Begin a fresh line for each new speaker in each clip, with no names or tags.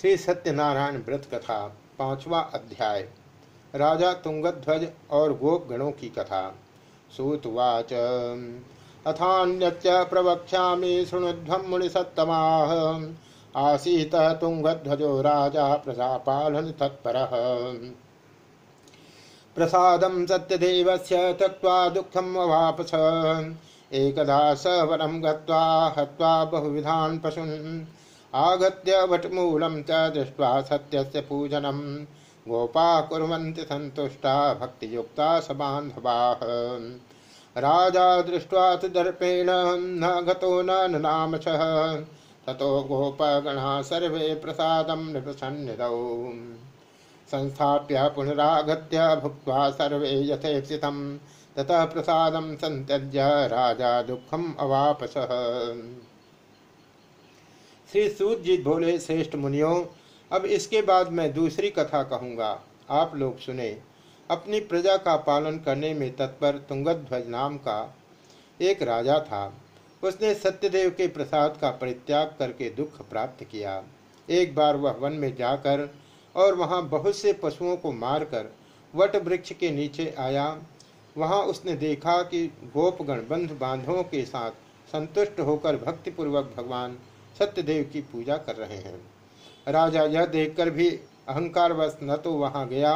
श्री सत्यनारायण व्रत कथा, पांचवा अध्याय। राजा तुंगध्वज और गोप गणों की कथा। सूतवाच, अथान्यच्च प्रवक्ष्यामि शृणुध्वं मुनिसत्तमाः। आसीत तुंगध्वजो राजा प्रजापालन तत्परः। प्रसादं सत्यदेवस्य त्यक्त्वा दुःखम् अवापस। एकदा स वनं गत्वा हत्वा बहुविधान् पशून् आगत्य वटमूलं च दृष्ट्वा सत्यस्य पूजनं। गोपा कुर्वन्ति सन्तुष्टा, भक्तियुक्ता स बान्धवाः राजा दृष्ट्वा तु दर्पेण न गतो न नामशः ततो गोपगणा सर्वे प्रसादं नृपसन्निधौ संस्थाप्य पुनरागत्य भुक्त्वा सर्वे यथेप्सितम् ततः प्रसादम संत्यज्य राजा दुखम अवापस श्री सूत जी बोले श्रेष्ठ मुनियों, अब इसके बाद मैं दूसरी कथा कहूँगा। आप लोग सुने। अपनी प्रजा का पालन करने में तत्पर तुंगध्वज नाम का एक राजा था। उसने सत्यदेव के प्रसाद का परित्याग करके दुख प्राप्त किया। एक बार वह वन में जाकर और वहाँ बहुत से पशुओं को मारकर वट वृक्ष के नीचे आया। वहाँ उसने देखा कि गोपगण बंधु बांधवों के साथ संतुष्ट होकर भक्तिपूर्वक भगवान सत्यदेव की पूजा कर रहे हैं। राजा यह देखकर भी अहंकारवश न तो वहाँ गया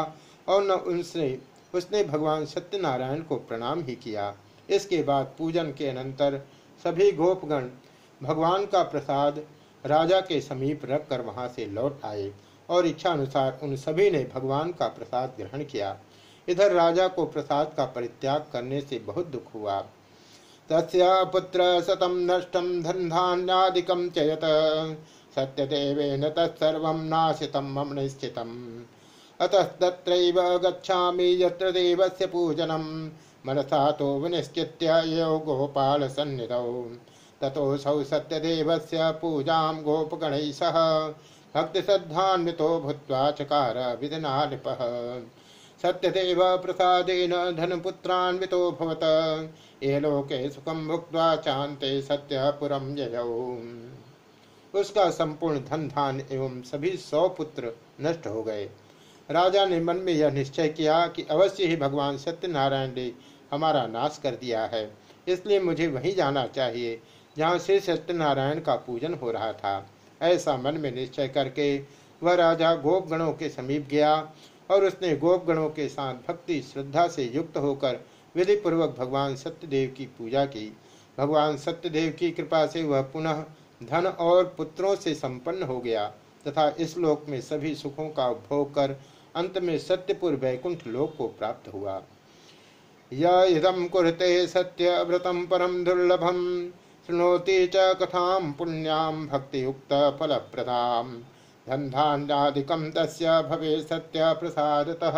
और न उनसे उसने भगवान सत्यनारायण को प्रणाम ही किया। इसके बाद पूजन के अनंतर सभी गोपगण भगवान का प्रसाद राजा के समीप रखकर वहाँ से लौट आए और इच्छा अनुसार उन सभी ने भगवान का प्रसाद ग्रहण किया। इधर राजा को प्रसाद का परित्याग करने से बहुत दुख हुआ। तस्य पुत्र शतम नष्टम धन धान्यादिकम चयत सत्यदेवेन तत्सर्व मम निश्चितम। अतस्तत्रैव गच्छामि यत्र देवस्य पूजनम मनसा तो विनिश्चित्य यो गोपाल सन्निधौ ततोऽसौ सत्यदेवस्य पूजां गोपगणैः सह। भक्तिश्रद्धान्वितो भूत्वा चकार विधिना नृपः। सत्यदेव प्रसादेन धनपुत्रान्वितो भवत। ये लोके सुखम भुक्त्वा चांते सत्यपुरम जयौ उसका संपूर्ण धन धान एवं सभी सौ पुत्र नष्ट हो गए। राजा ने मन में यह निश्चय किया कि अवश्य ही भगवान सत्यनारायण ने हमारा नाश कर दिया है। इसलिए मुझे वहीं जाना चाहिए, जहाँ श्री सत्यनारायण का पूजन हो रहा था। ऐसा मन में निश्चय करके वह राजा गोपगणों के समीप गया और उसने गोपगणों के साथ भक्ति, श्रद्धा से युक्त होकर विधि पूर्वक भगवान सत्यदेव की पूजा की। भगवान सत्यदेव की कृपा से वह पुनः धन और पुत्रों से संपन्न हो गया तथा इस लोक में सभी सुखों का उपभोग कर अंत में सत्यपुर वैकुंठ लोक को प्राप्त हुआ। यदम कुरते सत्य व्रतम परम दुर्लभम शुणोति च कथाम पुण्याम भक्तियुक्त फलप्रदाम धन्धान्यादिकं तस्य भवे सत्य प्रसादतः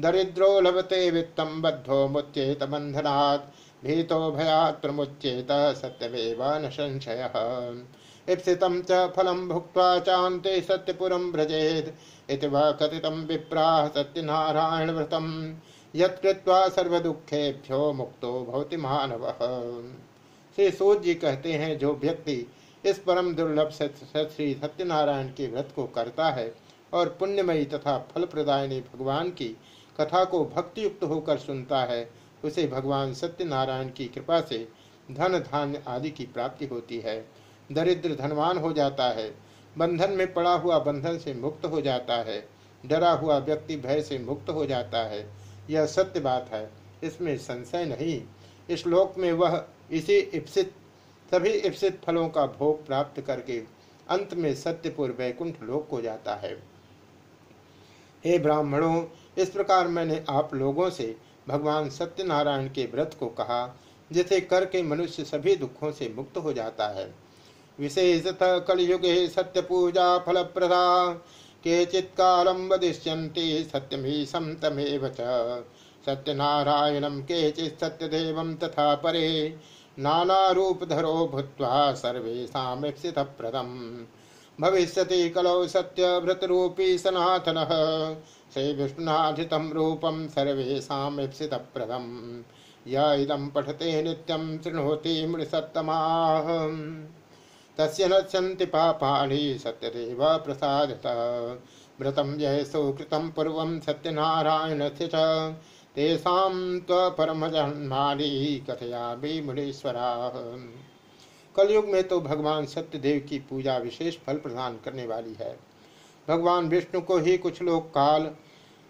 दरिद्रो लभते वित्तं बद्धो मुच्येत बन्धनात्, भीतो भयात् प्रमुच्येत सत्यमेव न संशयः। इप्सितं च फलं भुक्त्वा चान्ते सत्यपुरं व्रजेत्, इति वा कथितं विप्राः सत्यनारायणव्रतं यत्कृत्वा सर्वदुःखेभ्यो मुक्तो भवति मानवः। श्री सूत जी कहते हैं, जो व्यक्ति इस परम दुर्लभ श्री सत्यनारायण के व्रत को करता है और पुण्यमयी तथा फल प्रदायनी भगवान की कथा को भक्तियुक्त होकर सुनता है, उसे भगवान सत्यनारायण की कृपा से धन धान्य आदि की प्राप्ति होती है। दरिद्र धनवान हो जाता है, बंधन में पड़ा हुआ बंधन से मुक्त हो जाता है, डरा हुआ व्यक्ति भय से मुक्त हो जाता है। यह सत्य बात है, इसमें संशय नहीं। इस लोक में वह इसी इप्सित सभी इप्सित फलों का भोग प्राप्त करके अंत में सत्यपुर वैकुंठ लोक को जाता है। हे ब्राह्मणों, इस प्रकार मैंने आप लोगों से भगवान सत्यनारायण के व्रत को कहा, जिसे करके मनुष्य सभी दुखों से मुक्त हो जाता है। विशेषतः कलयुगे सत्य पूजा फल प्रदा के चित्कालम वदिष्यन्ति सत्यमी समतमेव सत्यनारायणम चित सत्यदेव तथा परे नानारूपधरो भूत्वा सर्वेषामीप्सितप्रदम् भविष्यति कलौ सत्यव्रतरूपी सनातनः। से विष्णुनाधितं रूपं सर्वेषामीप्सितप्रदम् य इदं पठते नित्यं शृणोति मृषत्तमाः। तस्य नश्यन्ति पापाणि सत्यदेव प्रसादतः। व्रतं यः सुकृतं पूर्वं सत्यनारायणस्य च। तेषां त्वपरमजन्मानि कथयामि मुनीश्वराः। कलयुग में तो भगवान सत्यदेव की पूजा विशेष फल प्रदान करने वाली है। भगवान विष्णु को ही कुछ लोग काल,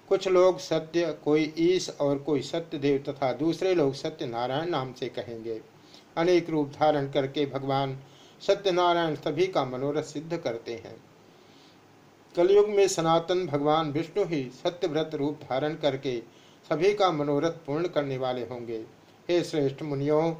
कुछ लोग सत्य, कोई ईश और कोई सत्यदेव तथा दूसरे लोग सत्यनारायण नाम से कहेंगे। अनेक रूप धारण करके भगवान सत्यनारायण सभी का मनोरथ सिद्ध करते हैं। कलयुग में सनातन भगवान विष्णु ही सत्यव्रत रूप धारण करके सभी का मनोरथ पूर्ण करने वाले होंगे। हे श्रेष्ठ मुनियों,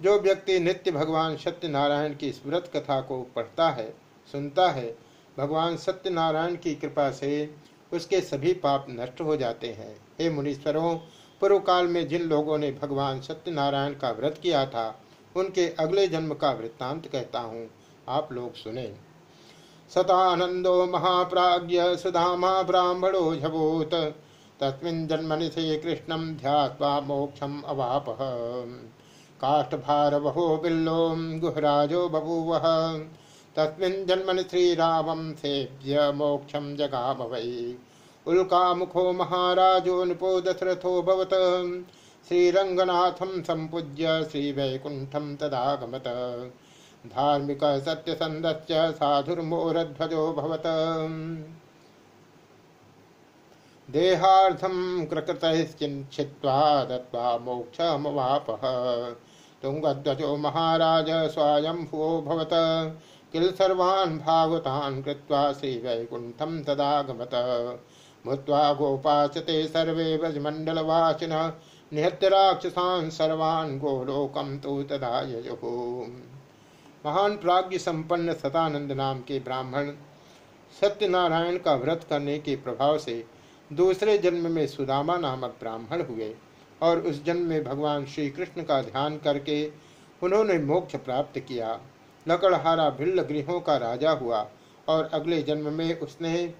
जो व्यक्ति नित्य भगवान सत्यनारायण की स्मृत कथा को पढ़ता है, सुनता है, भगवान सत्यनारायण की कृपा से उसके सभी पाप नष्ट हो जाते हैं। हे मुनीश्वरों पूर्व काल में जिन लोगों ने भगवान सत्यनारायण का व्रत किया था, उनके अगले जन्म का वृत्तांत कहता हूँ। आप लोग सुने। सतानंदो महाप्राज्य सुधामा ब्राह्मणो झभूत तस्मिन् जन्मनि श्री कृष्णम ध्यात्वा मोक्षम अवाप। काष्ठभारवहो बिल्लो गुहराजो बभूव। तस्मिन् जन्मनि श्रीरामं सेव्य मोक्षम जगाम वै उल्कामुखो महाराजो नृपो दशरथो भवत। श्रीरंगनाथम संपूज्य श्रीवैकुंठम तदागमत। धार्मिक सत्यसंदस्य साधुर्मोरध्वजो भवत। देहार्थम कृकृतश्चिन्वा दत्वा मोक्षमवापः। तुंगध्वजो महाराज स्वायंभुवो भवत। किल सर्वान् कृत्वा श्रीवैकुण्ठं तदागमत। भूत्वा गोपाच ते सर्वे व्रजमण्डलवासिनः। निहत्य राक्षसान सर्वान् गोलोकम तो तदा यजुः। महान प्राज्ञ संपन्न नाम के ब्राह्मण सत्यनारायण का व्रत करने के प्रभाव से दूसरे जन्म में सुदामा नामक ब्राह्मण हुए और उस जन्म में भगवान श्री कृष्ण का ध्यान करके उन्होंने मोक्ष प्राप्त किया। लकड़हारा भिल्ल गृहों का राजा हुआ और अगले जन्म में उसने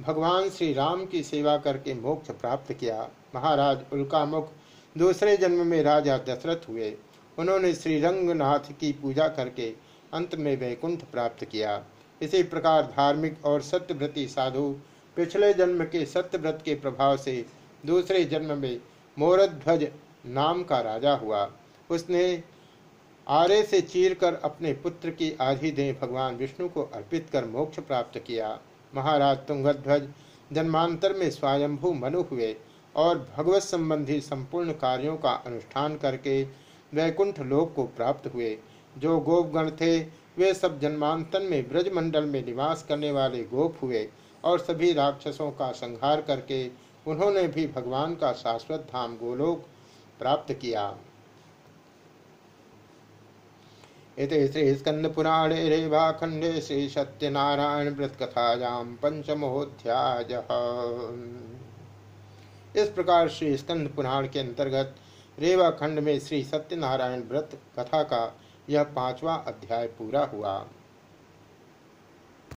भगवान श्री राम की सेवा करके मोक्ष प्राप्त किया। महाराज उल्कामुख दूसरे जन्म में राजा दशरथ हुए। उन्होंने श्री रंगनाथ की पूजा करके अंत में वैकुंठ प्राप्त किया। इसी प्रकार धार्मिक और सत्यव्रती साधु पिछले जन्म के सत्यव्रत के प्रभाव से दूसरे जन्म में मोरध्वज नाम का राजा हुआ। उसने आरे से चीर कर अपने पुत्र की आधी देह भगवान विष्णु को अर्पित कर मोक्ष प्राप्त किया। महाराज तुंगध्वज जन्मांतर में स्वयंभू मनु हुए और भगवत संबंधी संपूर्ण कार्यों का अनुष्ठान करके वैकुंठ लोक को प्राप्त हुए। जो गोपगण थे, वे सब जन्मांतर में ब्रजमंडल में निवास करने वाले गोप हुए। और सभी राक्षसों का संहार करके उन्होंने भी भगवान का शाश्वत धाम गोलोक प्राप्त किया। इति श्री स्कंद पुराणे रेवाखंडे श्री सत्यनारायण व्रत कथायां पंचमोध्याय। इस प्रकार श्री स्कंद पुराण के अंतर्गत रेवा खंड में श्री सत्यनारायण व्रत कथा का यह पांचवा अध्याय पूरा हुआ।